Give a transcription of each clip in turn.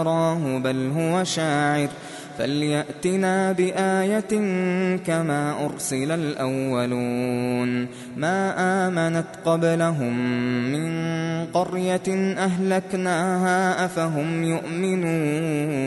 يراه بل هو شاعر فليأتنا بآية كما أرسل الأولون ما آمنت قبلهم من قرية أهلكناها أفهم يؤمنون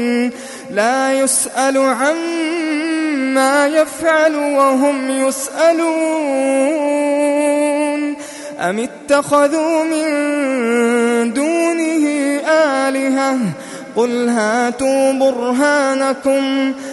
لا يسأل عما يفعل وهم يسألون. أم اتخذوا من دونه آلهة؟ قل هاتوا برهانكم.